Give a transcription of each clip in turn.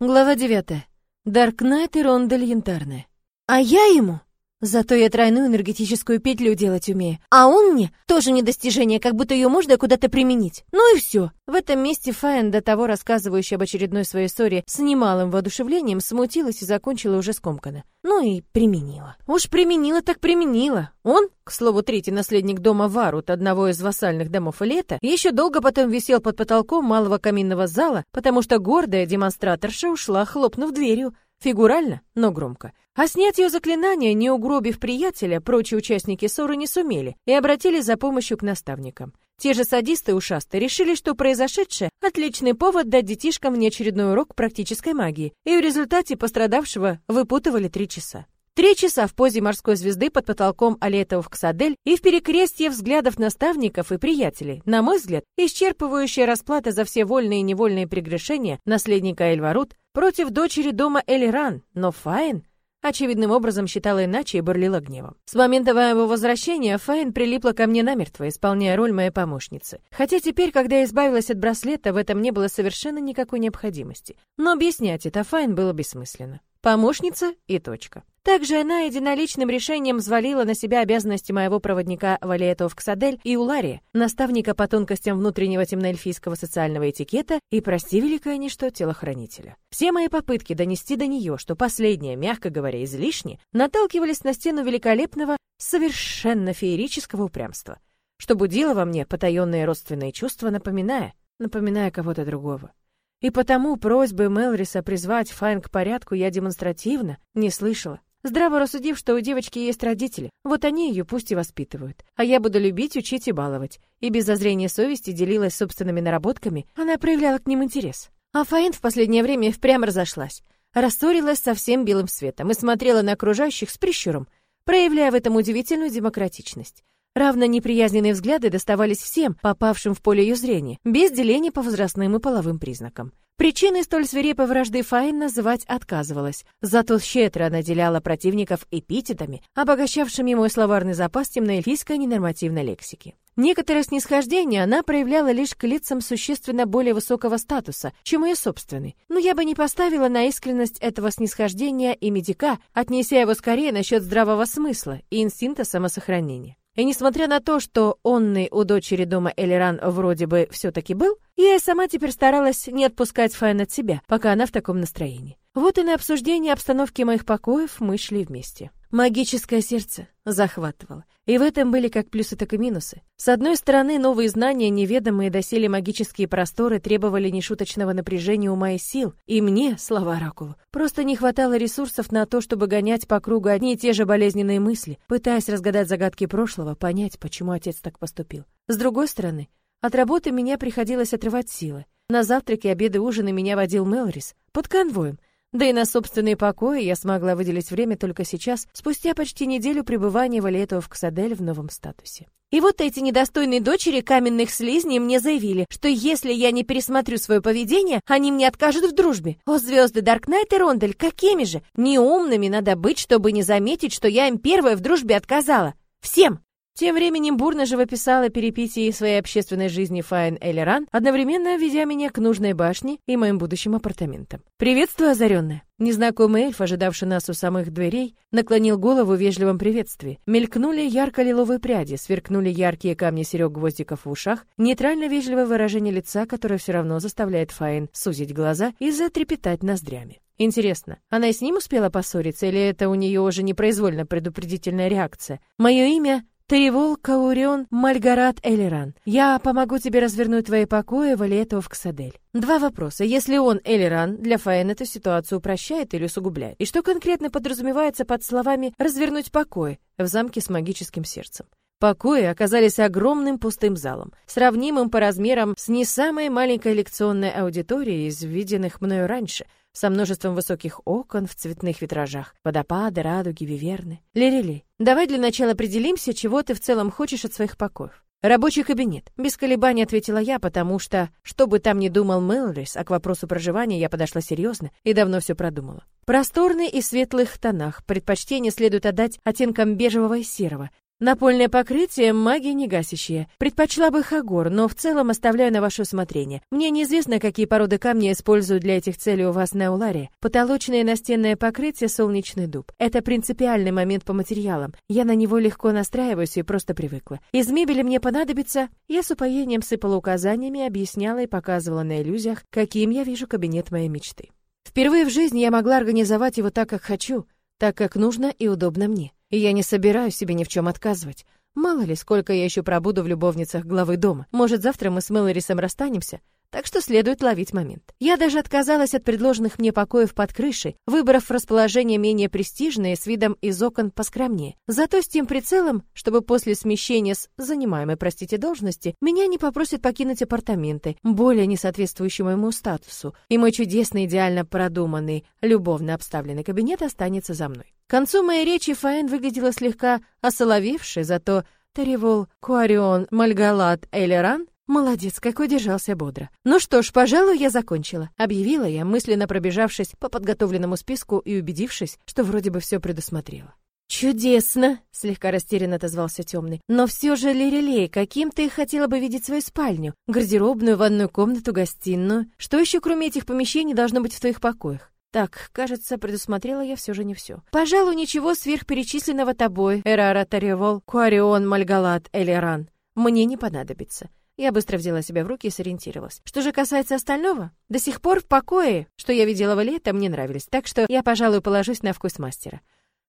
Глава 9. Даркнайт и рондель янтарная. А я ему Зато я тройную энергетическую петлю делать умею. А он мне тоже недостижение, как будто ее можно куда-то применить. Ну и все. В этом месте Файн, до того рассказывающий об очередной своей истории, с немалым воодушевлением смутилась и закончила уже скомканно. Ну и применила. Уж применила так применила. Он, к слову, третий наследник дома Варут, одного из вассальных домов Элета, еще долго потом висел под потолком малого каминного зала, потому что гордая демонстраторша ушла, хлопнув дверью. Фигурально, но громко. А снять ее заклинание, не угробив приятеля, прочие участники ссоры не сумели и обратились за помощью к наставникам. Те же садисты ушастые решили, что произошедшее – отличный повод дать детишкам внеочередной урок практической магии, и в результате пострадавшего выпутывали три часа. Три часа в позе морской звезды под потолком Алетов в Ксадель и в перекрестье взглядов наставников и приятелей. На мой взгляд, исчерпывающая расплата за все вольные и невольные прегрешения наследника Эльварут против дочери дома Элиран, но Файн очевидным образом считала иначе и бурлила гневом. С момента моего возвращения Файн прилипла ко мне намертво, исполняя роль моей помощницы. Хотя теперь, когда я избавилась от браслета, в этом не было совершенно никакой необходимости. Но объяснять это Файн было бессмысленно. Помощница и точка. Также она единоличным решением взвалила на себя обязанности моего проводника Валиэтов Ксадель и Улария, наставника по тонкостям внутреннего темноэльфийского социального этикета и, прости великое ничто, телохранителя. Все мои попытки донести до нее, что последнее, мягко говоря, излишне, наталкивались на стену великолепного, совершенно феерического упрямства, что будило во мне потаенные родственные чувства, напоминая, напоминая кого-то другого. И потому просьбы Мелриса призвать Файн к порядку я демонстративно не слышала. Здраво рассудив, что у девочки есть родители, вот они ее пусть и воспитывают. А я буду любить, учить и баловать. И без зазрения совести делилась собственными наработками, она проявляла к ним интерес. А Фаин в последнее время впрямь разошлась. Рассорилась со всем белым светом и смотрела на окружающих с прищуром, проявляя в этом удивительную демократичность. Равно неприязненные взгляды доставались всем, попавшим в поле ее зрения, без деления по возрастным и половым признакам. Причиной столь свирепой вражды Файн называть отказывалась, зато щедро наделяла противников эпитетами, обогащавшими мой словарный запас темноэльфийской ненормативной лексики. Некоторое снисхождение она проявляла лишь к лицам существенно более высокого статуса, чем ее собственный. Но я бы не поставила на искренность этого снисхождения и медика, отнеся его скорее насчет здравого смысла и инстинкта самосохранения. И несмотря на то, что онный у дочери дома Элиран вроде бы все-таки был, я сама теперь старалась не отпускать Файн от себя, пока она в таком настроении. Вот и на обсуждение обстановки моих покоев мы шли вместе. Магическое сердце захватывало. И в этом были как плюсы, так и минусы. С одной стороны, новые знания, неведомые доселе магические просторы требовали нешуточного напряжения ума и сил. И мне, слава Оракулу, просто не хватало ресурсов на то, чтобы гонять по кругу одни и те же болезненные мысли, пытаясь разгадать загадки прошлого, понять, почему отец так поступил. С другой стороны, от работы меня приходилось отрывать силы. На завтраки, обеды, ужины меня водил Мелрис под конвоем, да и на собственные покои я смогла выделить время только сейчас, спустя почти неделю пребывания Валетова в Ксадель в новом статусе. И вот эти недостойные дочери каменных слизней мне заявили, что если я не пересмотрю свое поведение, они мне откажут в дружбе. О, звезды Даркнайт и Рондель, какими же? Неумными надо быть, чтобы не заметить, что я им первая в дружбе отказала. Всем! Тем временем бурно живописала перипетии своей общественной жизни Файн Эллеран, одновременно ведя меня к нужной башне и моим будущим апартаментам. «Приветствую, озаренная!» Незнакомый эльф, ожидавший нас у самых дверей, наклонил голову в вежливом приветствии. Мелькнули ярко-лиловые пряди, сверкнули яркие камни серег гвоздиков в ушах, нейтрально-вежливое выражение лица, которое все равно заставляет Файн сузить глаза и затрепетать ноздрями. Интересно, она и с ним успела поссориться, или это у нее уже непроизвольно предупредительная реакция? Мое имя Тривол Каурион Мальгарат Элиран. Я помогу тебе развернуть твои покои в Алиэту Ксадель. Два вопроса. Если он Элиран, для Фаэн эту ситуацию упрощает или усугубляет? И что конкретно подразумевается под словами «развернуть покои» в замке с магическим сердцем? Покои оказались огромным пустым залом, сравнимым по размерам с не самой маленькой лекционной аудиторией из виденных мною раньше — со множеством высоких окон в цветных витражах, водопады, радуги, виверны. Лерили, давай для начала определимся, чего ты в целом хочешь от своих покоев. Рабочий кабинет. Без колебаний ответила я, потому что, что бы там ни думал Мелрис, а к вопросу проживания я подошла серьезно и давно все продумала. Просторный и светлых тонах. Предпочтение следует отдать оттенкам бежевого и серого, Напольное покрытие магия не гасящее. Предпочла бы Хагор, но в целом оставляю на ваше усмотрение. Мне неизвестно, какие породы камня используют для этих целей у вас на Уларе. Потолочное настенное покрытие солнечный дуб. Это принципиальный момент по материалам. Я на него легко настраиваюсь и просто привыкла. Из мебели мне понадобится. Я с упоением сыпала указаниями, объясняла и показывала на иллюзиях, каким я вижу кабинет моей мечты. Впервые в жизни я могла организовать его так, как хочу, так, как нужно и удобно мне. И я не собираюсь себе ни в чем отказывать. Мало ли, сколько я еще пробуду в любовницах главы дома. Может, завтра мы с Мэлорисом расстанемся, так что следует ловить момент. Я даже отказалась от предложенных мне покоев под крышей, выбрав расположение менее престижное с видом из окон поскромнее. Зато с тем прицелом, чтобы после смещения с занимаемой, простите, должности, меня не попросят покинуть апартаменты, более не соответствующие моему статусу, и мой чудесный, идеально продуманный, любовно обставленный кабинет останется за мной. К концу моей речи Фаэн выглядела слегка осоловевшей, зато Таревол, Куарион, Мальгалат, Эйлеран Молодец, какой держался бодро. Ну что ж, пожалуй, я закончила, объявила я, мысленно пробежавшись по подготовленному списку и убедившись, что вроде бы все предусмотрела. «Чудесно!» — слегка растерянно отозвался темный. «Но все же, Лирелей, каким ты хотела бы видеть свою спальню? Гардеробную, ванную комнату, гостиную? Что еще, кроме этих помещений, должно быть в твоих покоях?» Так, кажется, предусмотрела я все же не все. Пожалуй, ничего сверхперечисленного тобой, Эрара Таревол, Куарион, Мальгалат, Элеран, мне не понадобится. Я быстро взяла себя в руки и сориентировалась. Что же касается остального, до сих пор в покое, что я видела в лето, мне нравились, так что я, пожалуй, положусь на вкус мастера.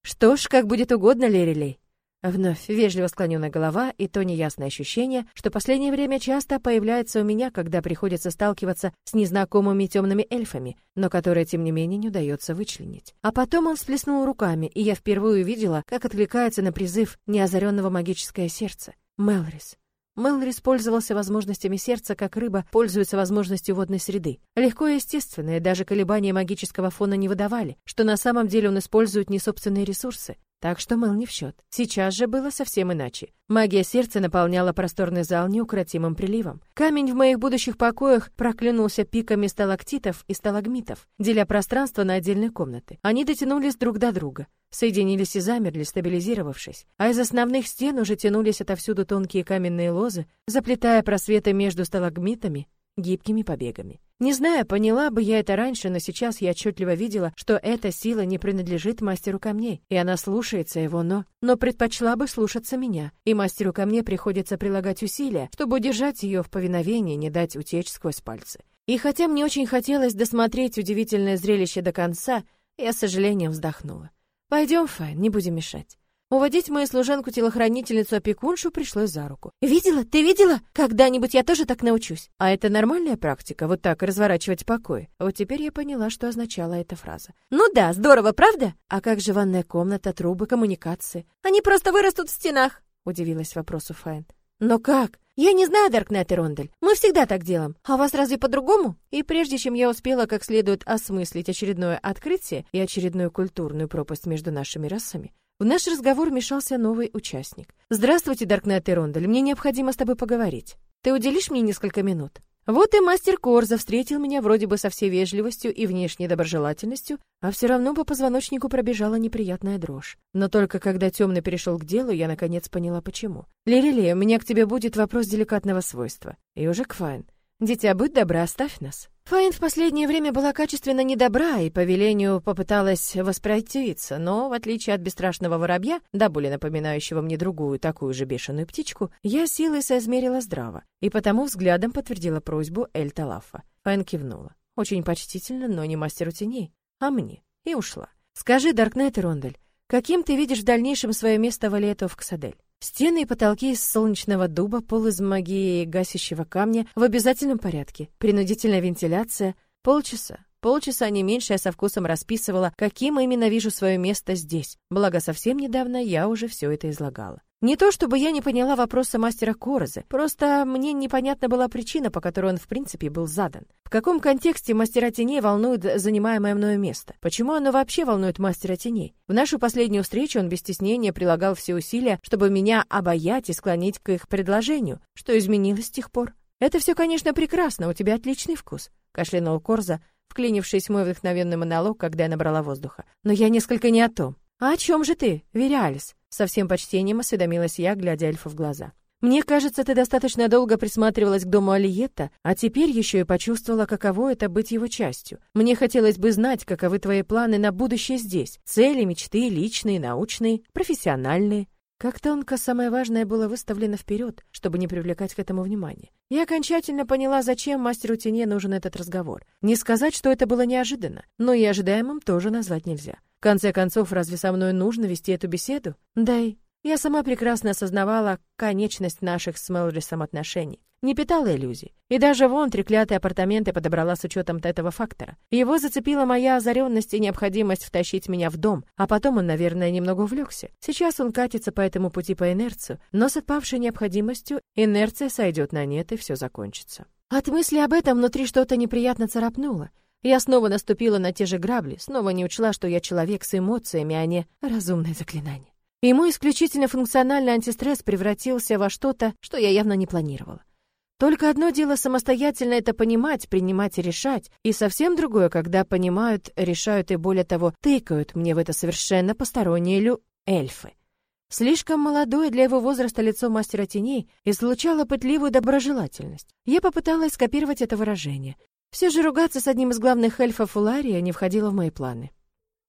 Что ж, как будет угодно, Лерилей. Вновь вежливо склоненная голова и то неясное ощущение, что последнее время часто появляется у меня, когда приходится сталкиваться с незнакомыми темными эльфами, но которые, тем не менее, не удается вычленить. А потом он всплеснул руками, и я впервые увидела, как откликается на призыв неозаренного магическое сердце. Мелрис. Мэлори пользовался возможностями сердца, как рыба пользуется возможностью водной среды. Легко и естественно, и даже колебания магического фона не выдавали, что на самом деле он использует не собственные ресурсы. Так что Мэл не в счет. Сейчас же было совсем иначе. Магия сердца наполняла просторный зал неукротимым приливом. Камень в моих будущих покоях проклюнулся пиками сталактитов и сталагмитов, деля пространство на отдельные комнаты. Они дотянулись друг до друга соединились и замерли, стабилизировавшись, а из основных стен уже тянулись отовсюду тонкие каменные лозы, заплетая просветы между сталагмитами гибкими побегами. Не знаю, поняла бы я это раньше, но сейчас я отчетливо видела, что эта сила не принадлежит мастеру камней, и она слушается его, но... Но предпочла бы слушаться меня, и мастеру камней приходится прилагать усилия, чтобы удержать ее в повиновении, не дать утечь сквозь пальцы. И хотя мне очень хотелось досмотреть удивительное зрелище до конца, я с сожалением вздохнула. Пойдем, Файн, не будем мешать. Уводить мою служанку-телохранительницу-опекуншу пришлось за руку. «Видела? Ты видела? Когда-нибудь я тоже так научусь». А это нормальная практика, вот так разворачивать покой. Вот теперь я поняла, что означала эта фраза. «Ну да, здорово, правда? А как же ванная комната, трубы, коммуникации? Они просто вырастут в стенах», — удивилась вопросу Файн. «Но как? Я не знаю, Даркнет и Рондель. Мы всегда так делаем. А у вас разве по-другому?» И прежде чем я успела как следует осмыслить очередное открытие и очередную культурную пропасть между нашими расами, в наш разговор вмешался новый участник. «Здравствуйте, Даркнет и Рондель. Мне необходимо с тобой поговорить. Ты уделишь мне несколько минут?» Вот и мастер Корза встретил меня вроде бы со всей вежливостью и внешней доброжелательностью, а все равно по позвоночнику пробежала неприятная дрожь. Но только когда темный перешел к делу, я наконец поняла, почему. «Лирилия, у меня к тебе будет вопрос деликатного свойства. И уже Кфайн. Дитя, будь добра, оставь нас». Файн в последнее время была качественно недобра и по велению попыталась воспротивиться, но, в отличие от бесстрашного воробья, да более напоминающего мне другую, такую же бешеную птичку, я силой соизмерила здраво, и потому взглядом подтвердила просьбу Эль Талафа. Файн кивнула. Очень почтительно, но не мастеру теней, а мне, и ушла. «Скажи, Даркнайт и Рондель, каким ты видишь в дальнейшем свое место в Алиэту в Ксадель?» Стены и потолки из солнечного дуба, пол из магии гасящего камня в обязательном порядке. Принудительная вентиляция. Полчаса. Полчаса не меньше я со вкусом расписывала, каким именно вижу свое место здесь. Благо, совсем недавно я уже все это излагала. Не то чтобы я не поняла вопроса мастера Корозы, просто мне непонятна была причина, по которой он в принципе был задан. В каком контексте мастера теней волнует занимаемое мною место? Почему оно вообще волнует мастера теней? В нашу последнюю встречу он без стеснения прилагал все усилия, чтобы меня обаять и склонить к их предложению. Что изменилось с тех пор? Это все, конечно, прекрасно, у тебя отличный вкус, кашлянул Корза, вклинившись в мой вдохновенный монолог, когда я набрала воздуха. Но я несколько не о том. «А о чем же ты, Вериалис?» Со всем почтением осведомилась я, глядя эльфу в глаза. Мне кажется, ты достаточно долго присматривалась к дому Алиетта, а теперь еще и почувствовала, каково это быть его частью. Мне хотелось бы знать, каковы твои планы на будущее здесь. Цели, мечты, личные, научные, профессиональные. Как тонко самое важное было выставлено вперед, чтобы не привлекать к этому внимания. Я окончательно поняла, зачем мастеру тени нужен этот разговор. Не сказать, что это было неожиданно, но и ожидаемым тоже назвать нельзя. В конце концов, разве со мной нужно вести эту беседу? Да и я сама прекрасно осознавала конечность наших с Мелрисом отношений. Не питала иллюзий. И даже вон треклятые апартаменты подобрала с учетом этого фактора. Его зацепила моя озаренность и необходимость втащить меня в дом, а потом он, наверное, немного увлекся. Сейчас он катится по этому пути по инерцию, но с отпавшей необходимостью инерция сойдет на нет и все закончится. От мысли об этом внутри что-то неприятно царапнуло. Я снова наступила на те же грабли, снова не учла, что я человек с эмоциями, а не разумное заклинание. И мой исключительно функциональный антистресс превратился во что-то, что я явно не планировала. Только одно дело самостоятельно это понимать, принимать и решать, и совсем другое, когда понимают, решают и более того, тыкают мне в это совершенно посторонние лю эльфы. Слишком молодое для его возраста лицо мастера теней излучало пытливую доброжелательность. Я попыталась скопировать это выражение. Все же ругаться с одним из главных эльфов Улария не входило в мои планы.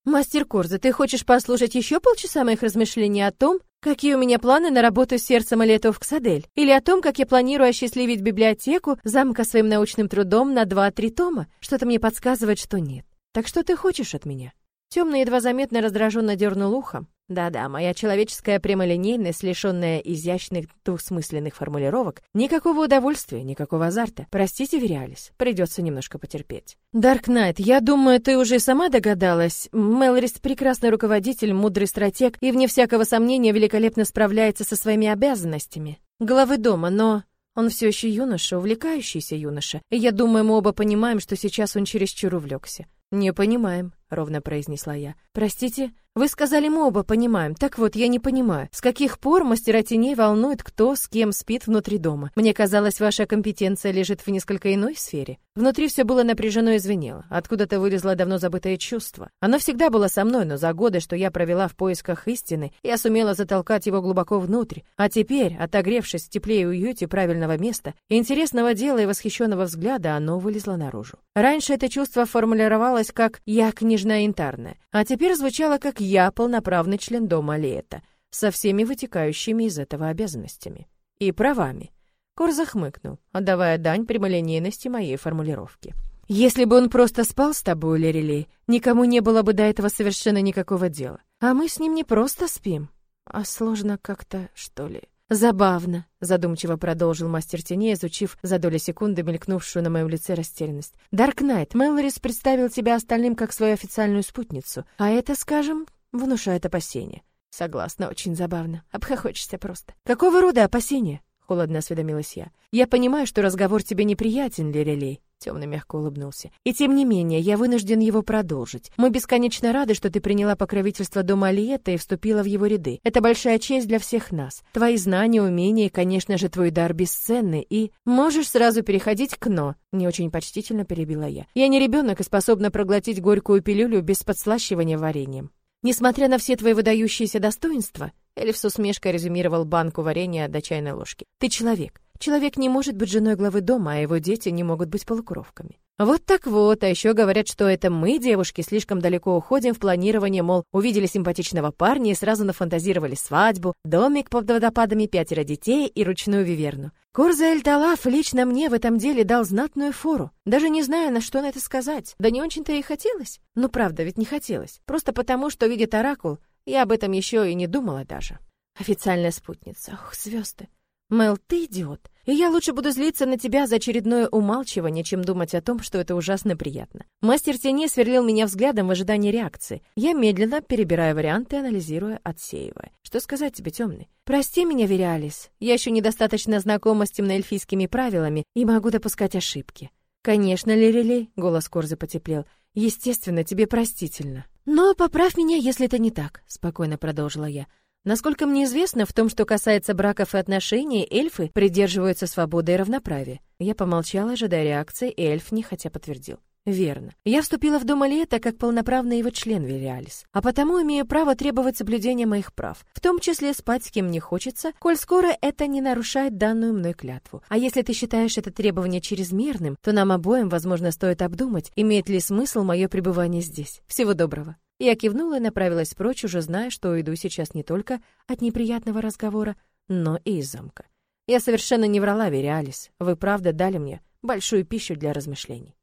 «Мастер Корза, ты хочешь послушать еще полчаса моих размышлений о том, какие у меня планы на работу с сердцем Алетов Ксадель? Или о том, как я планирую осчастливить библиотеку замка своим научным трудом на два-три тома? Что-то мне подсказывает, что нет. Так что ты хочешь от меня?» Темный едва заметно раздраженно дернул ухом. Да-да, моя человеческая прямолинейность, лишенная изящных двухсмысленных формулировок, никакого удовольствия, никакого азарта. Простите, Вериалис, придется немножко потерпеть. Дарк Найт, я думаю, ты уже сама догадалась. Мелрис прекрасный руководитель, мудрый стратег и, вне всякого сомнения, великолепно справляется со своими обязанностями. Главы дома, но... Он все еще юноша, увлекающийся юноша, и я думаю, мы оба понимаем, что сейчас он чересчур увлекся. «Не понимаем», — ровно произнесла я. «Простите?» «Вы сказали, мы оба понимаем. Так вот, я не понимаю, с каких пор мастера теней волнует, кто с кем спит внутри дома? Мне казалось, ваша компетенция лежит в несколько иной сфере». Внутри все было напряжено и звенело. Откуда-то вылезло давно забытое чувство. Оно всегда было со мной, но за годы, что я провела в поисках истины, я сумела затолкать его глубоко внутрь. А теперь, отогревшись в тепле и уюте правильного места, интересного дела и восхищенного взгляда, оно вылезло наружу. Раньше это чувство формулировалось как «я княжна янтарная», а теперь звучало как «я полноправный член дома Леэта», со всеми вытекающими из этого обязанностями. И правами. Кор захмыкнул, отдавая дань прямолинейности моей формулировки. «Если бы он просто спал с тобой, Лерили, никому не было бы до этого совершенно никакого дела. А мы с ним не просто спим, а сложно как-то, что ли». Забавно, задумчиво продолжил мастер теней, изучив за доли секунды мелькнувшую на моем лице растерянность. Дарк Найт, Мэлорис представил тебя остальным как свою официальную спутницу, а это, скажем, внушает опасения. Согласна, очень забавно. Обхохочешься просто. Какого рода опасения? холодно осведомилась я. Я понимаю, что разговор тебе неприятен, Лерелей. Темно мягко улыбнулся. И тем не менее, я вынужден его продолжить. Мы бесконечно рады, что ты приняла покровительство дома Алиета и вступила в его ряды. Это большая честь для всех нас. Твои знания, умения и, конечно же, твой дар бесценны. И можешь сразу переходить к «но». Не очень почтительно перебила я. Я не ребенок и способна проглотить горькую пилюлю без подслащивания вареньем. Несмотря на все твои выдающиеся достоинства, Эльф с усмешкой резюмировал банку варенья до чайной ложки. Ты человек. Человек не может быть женой главы дома, а его дети не могут быть полукровками. Вот так вот, а еще говорят, что это мы, девушки, слишком далеко уходим в планирование, мол, увидели симпатичного парня и сразу нафантазировали свадьбу, домик под водопадами, пятеро детей и ручную виверну. Курза Эль-Талаф лично мне в этом деле дал знатную фору. Даже не знаю, на что на это сказать. Да не очень-то и хотелось. Ну, правда, ведь не хотелось. Просто потому, что видит оракул, я об этом еще и не думала даже. Официальная спутница. Ох, звезды. Мел, ты идиот. И я лучше буду злиться на тебя за очередное умалчивание, чем думать о том, что это ужасно приятно. Мастер теней сверлил меня взглядом в ожидании реакции. Я медленно перебирая варианты, анализируя, отсеивая. Что сказать тебе, темный? Прости меня, Вериалис. Я еще недостаточно знакома с темноэльфийскими правилами и могу допускать ошибки. Конечно, Лирили, голос Корзы потеплел. Естественно, тебе простительно. Но поправь меня, если это не так, спокойно продолжила я. Насколько мне известно, в том, что касается браков и отношений, эльфы придерживаются свободы и равноправия. Я помолчала, ожидая реакции, и эльф нехотя подтвердил. Верно. Я вступила в Дом Алиэта как полноправный его член Вериалис, а потому имею право требовать соблюдения моих прав, в том числе спать с кем не хочется, коль скоро это не нарушает данную мной клятву. А если ты считаешь это требование чрезмерным, то нам обоим, возможно, стоит обдумать, имеет ли смысл мое пребывание здесь. Всего доброго. Я кивнула и направилась прочь, уже зная, что уйду сейчас не только от неприятного разговора, но и из замка. Я совершенно не врала, Вериалис. Вы правда дали мне большую пищу для размышлений.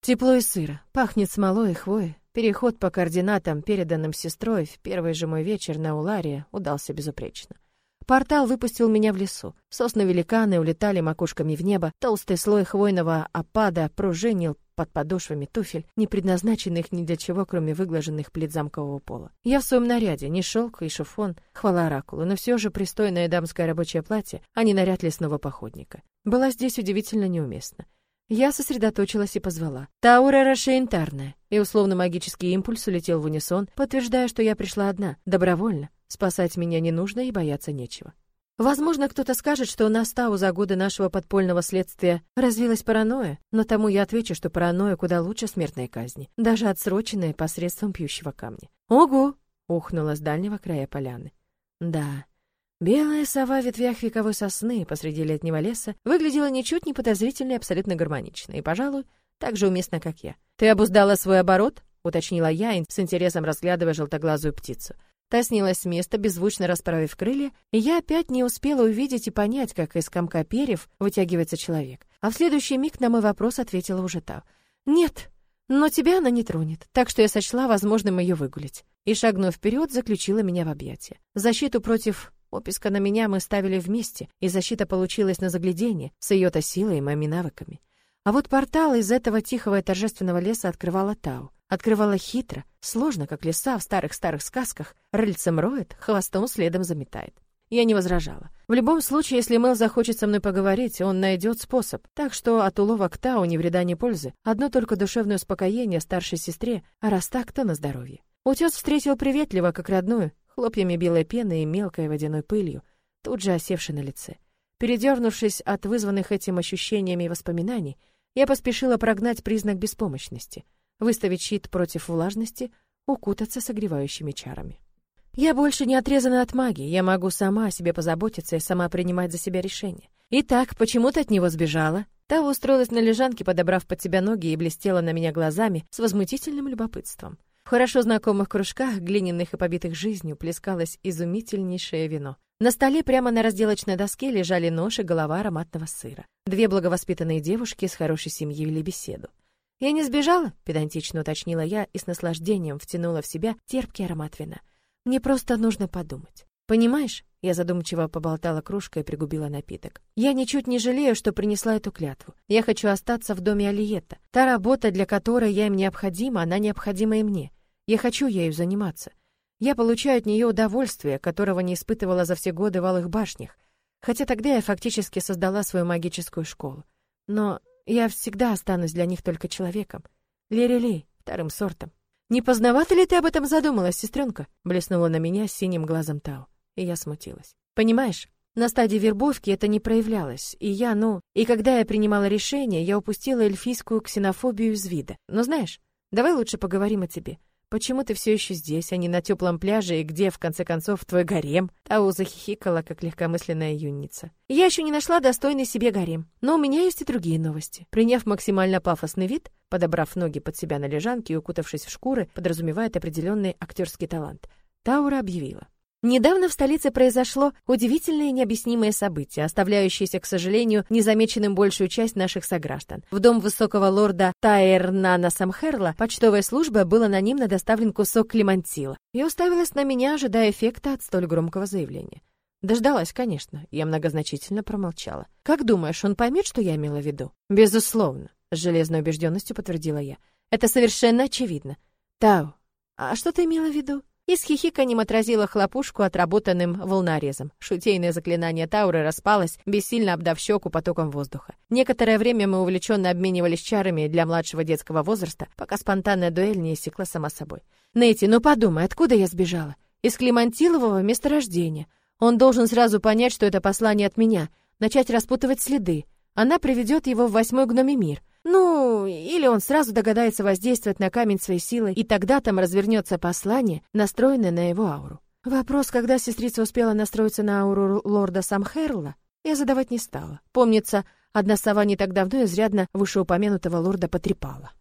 Тепло и сыро, пахнет смолой и хвоей. Переход по координатам, переданным сестрой, в первый же мой вечер на Уларе удался безупречно. Портал выпустил меня в лесу. Сосны-великаны улетали макушками в небо, толстый слой хвойного опада пружинил под подошвами туфель, не предназначенных ни для чего, кроме выглаженных плит замкового пола. Я в своем наряде, не шелк и шифон, хвала оракулу, но все же пристойное дамское рабочее платье, а не наряд лесного походника. Была здесь удивительно неуместна. Я сосредоточилась и позвала. «Таура Рашейнтарная!» И условно-магический импульс улетел в унисон, подтверждая, что я пришла одна, добровольно. Спасать меня не нужно и бояться нечего. Возможно, кто-то скажет, что у нас Тау за годы нашего подпольного следствия развилась паранойя, но тому я отвечу, что паранойя куда лучше смертной казни, даже отсроченная посредством пьющего камня. «Ого!» — ухнула с дальнего края поляны. «Да, Белая сова в ветвях вековой сосны посреди летнего леса выглядела ничуть не подозрительно и абсолютно гармонично, и, пожалуй, так же уместно, как я. «Ты обуздала свой оборот?» — уточнила я, с интересом разглядывая желтоглазую птицу. Та снялась с места, беззвучно расправив крылья, и я опять не успела увидеть и понять, как из комка перьев вытягивается человек. А в следующий миг на мой вопрос ответила уже та. «Нет, но тебя она не тронет, так что я сочла возможным ее выгулить». И, шагнув вперед, заключила меня в объятия. Защиту против Описка на меня мы ставили вместе, и защита получилась на заглядение, с ее-то силой и моими навыками. А вот портал из этого тихого и торжественного леса открывала Тау. Открывала хитро, сложно, как леса в старых-старых сказках. Рыльцем роет, хвостом следом заметает. Я не возражала. В любом случае, если Мэл захочет со мной поговорить, он найдет способ. Так что от уловок Тау ни вреда, ни пользы. Одно только душевное успокоение старшей сестре, а раз так, то на здоровье. Утес встретил приветливо, как родную, хлопьями белой пены и мелкой водяной пылью, тут же осевшей на лице. Передернувшись от вызванных этим ощущениями и воспоминаний, я поспешила прогнать признак беспомощности, выставить щит против влажности, укутаться согревающими чарами. Я больше не отрезана от магии, я могу сама о себе позаботиться и сама принимать за себя решения. Итак, почему ты от него сбежала? Та устроилась на лежанке, подобрав под себя ноги и блестела на меня глазами с возмутительным любопытством. В хорошо знакомых кружках, глиняных и побитых жизнью, плескалось изумительнейшее вино. На столе прямо на разделочной доске лежали нож и голова ароматного сыра. Две благовоспитанные девушки с хорошей семьей вели беседу. «Я не сбежала?» — педантично уточнила я и с наслаждением втянула в себя терпкий аромат вина. «Мне просто нужно подумать. Понимаешь?» — я задумчиво поболтала кружкой и пригубила напиток. «Я ничуть не жалею, что принесла эту клятву. Я хочу остаться в доме Алиета. Та работа, для которой я им необходима, она необходима и мне. Я хочу ею заниматься. Я получаю от нее удовольствие, которого не испытывала за все годы в Алых башнях, хотя тогда я фактически создала свою магическую школу. Но я всегда останусь для них только человеком. Лерели, вторым сортом. «Не поздновато ли ты об этом задумалась, сестренка?» блеснула на меня синим глазом Тау, и я смутилась. «Понимаешь, на стадии вербовки это не проявлялось, и я, ну... И когда я принимала решение, я упустила эльфийскую ксенофобию из вида. Но знаешь, давай лучше поговорим о тебе. Почему ты все еще здесь, а не на теплом пляже, и где, в конце концов, твой гарем?» Тау захихикала, как легкомысленная юница. «Я еще не нашла достойный себе гарем, но у меня есть и другие новости». Приняв максимально пафосный вид, подобрав ноги под себя на лежанке и укутавшись в шкуры, подразумевает определенный актерский талант, Таура объявила. Недавно в столице произошло удивительное и необъяснимое событие, оставляющееся, к сожалению, незамеченным большую часть наших сограждан. В дом высокого лорда Таэрнана Самхерла почтовой службой был анонимно доставлен кусок клемантила. И уставилась на меня, ожидая эффекта от столь громкого заявления. Дождалась, конечно, я многозначительно промолчала. «Как думаешь, он поймет, что я имела в виду?» «Безусловно», — с железной убежденностью подтвердила я. «Это совершенно очевидно». «Тау, а что ты имела в виду?» И с хихиканьем отразила хлопушку отработанным волнорезом. Шутейное заклинание Тауры распалось, бессильно обдав щеку потоком воздуха. Некоторое время мы увлеченно обменивались чарами для младшего детского возраста, пока спонтанная дуэль не иссякла сама собой. «Нейти, ну подумай, откуда я сбежала? Из Климантилового месторождения. Он должен сразу понять, что это послание от меня, начать распутывать следы. Она приведет его в восьмой гномий мир. Ну, или он сразу догадается воздействовать на камень своей силой, и тогда там развернется послание, настроенное на его ауру. Вопрос, когда сестрица успела настроиться на ауру лорда Самхерла, я задавать не стала. Помнится, одна сова не так давно изрядно вышеупомянутого лорда потрепала.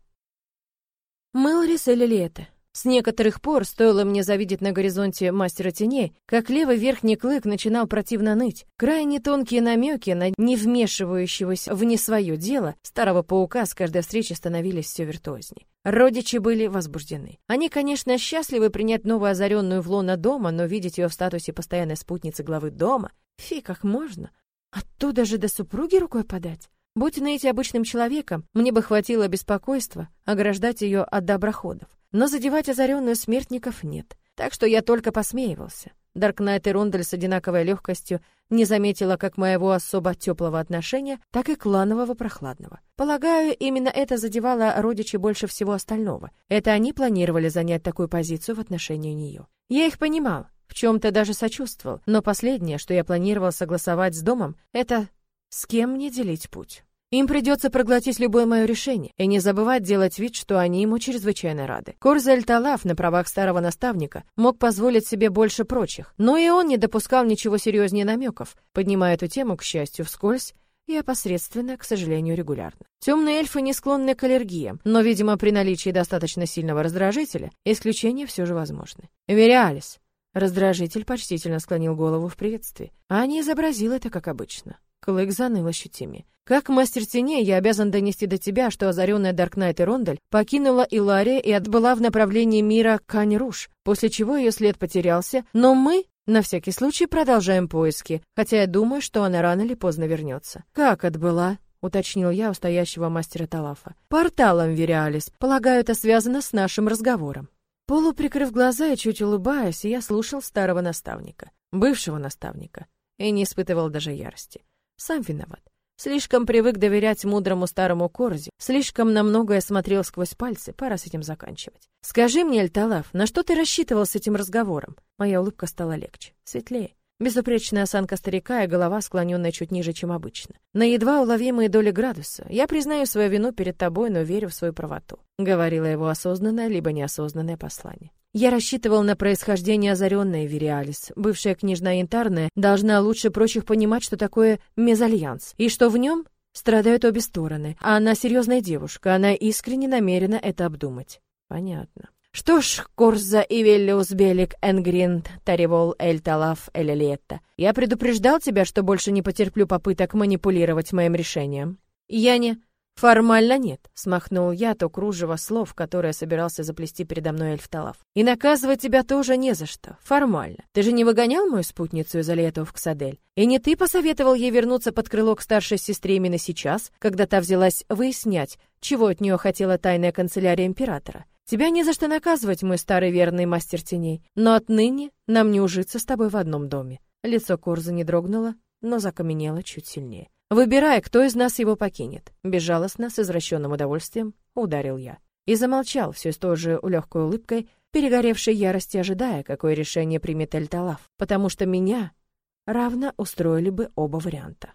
Мэлрис или Лето? С некоторых пор стоило мне завидеть на горизонте мастера теней, как левый верхний клык начинал противно ныть. Крайне тонкие намеки на не вмешивающегося в не свое дело старого паука с каждой встречи становились все виртуознее. Родичи были возбуждены. Они, конечно, счастливы принять новую озаренную в лона дома, но видеть ее в статусе постоянной спутницы главы дома, фи, как можно. Оттуда же до супруги рукой подать. Будь Нейти обычным человеком, мне бы хватило беспокойства ограждать ее от доброходов. Но задевать озаренную смертников нет. Так что я только посмеивался. Даркнайт и Рондель с одинаковой легкостью не заметила как моего особо теплого отношения, так и кланового прохладного. Полагаю, именно это задевало родичей больше всего остального. Это они планировали занять такую позицию в отношении нее. Я их понимал, в чем-то даже сочувствовал, но последнее, что я планировал согласовать с домом, это с кем мне делить путь. Им придется проглотить любое мое решение и не забывать делать вид, что они ему чрезвычайно рады. Корзель Талав на правах старого наставника мог позволить себе больше прочих, но и он не допускал ничего серьезнее намеков, поднимая эту тему, к счастью, вскользь и опосредственно, к сожалению, регулярно. Темные эльфы не склонны к аллергиям, но, видимо, при наличии достаточно сильного раздражителя исключения все же возможны. Вериалис. Раздражитель почтительно склонил голову в приветствии, а не изобразил это, как обычно. Клык заныл ощутимее. Как мастер теней, я обязан донести до тебя, что озаренная Даркнайт и Рондель покинула Илария и отбыла в направлении мира Кань-Руш, после чего ее след потерялся, но мы, на всякий случай, продолжаем поиски, хотя я думаю, что она рано или поздно вернется. Как отбыла? уточнил я у стоящего мастера Талафа. Порталом Вериалис. Полагаю, это связано с нашим разговором. Полуприкрыв глаза и чуть улыбаясь, я слушал старого наставника, бывшего наставника, и не испытывал даже ярости. Сам виноват. Слишком привык доверять мудрому старому Корзе, слишком на многое смотрел сквозь пальцы, пора с этим заканчивать. «Скажи мне, Эльталав, на что ты рассчитывал с этим разговором?» Моя улыбка стала легче, светлее. Безупречная осанка старика и голова, склоненная чуть ниже, чем обычно. На едва уловимые доли градуса. «Я признаю свою вину перед тобой, но верю в свою правоту», — говорило его осознанное либо неосознанное послание. Я рассчитывал на происхождение озаренной Вериалис. Бывшая княжна Янтарная должна лучше прочих понимать, что такое мезальянс, и что в нем страдают обе стороны. А она серьезная девушка, она искренне намерена это обдумать. Понятно. Что ж, Корза и Веллиус Белик Энгринд Таривол Эль Талаф Эль я предупреждал тебя, что больше не потерплю попыток манипулировать моим решением. Я не... «Формально нет», — смахнул я то кружево слов, которое собирался заплести передо мной Эльфталав. «И наказывать тебя тоже не за что. Формально. Ты же не выгонял мою спутницу из Алиэтов в Ксадель? И не ты посоветовал ей вернуться под крыло к старшей сестре именно сейчас, когда та взялась выяснять, чего от нее хотела тайная канцелярия императора? Тебя не за что наказывать, мой старый верный мастер теней, но отныне нам не ужиться с тобой в одном доме». Лицо Корза не дрогнуло, но закаменело чуть сильнее. Выбирай, кто из нас его покинет. Безжалостно, с извращенным удовольствием, ударил я. И замолчал, все с той же легкой улыбкой, перегоревшей ярости, ожидая, какое решение примет Эльталав, потому что меня равно устроили бы оба варианта.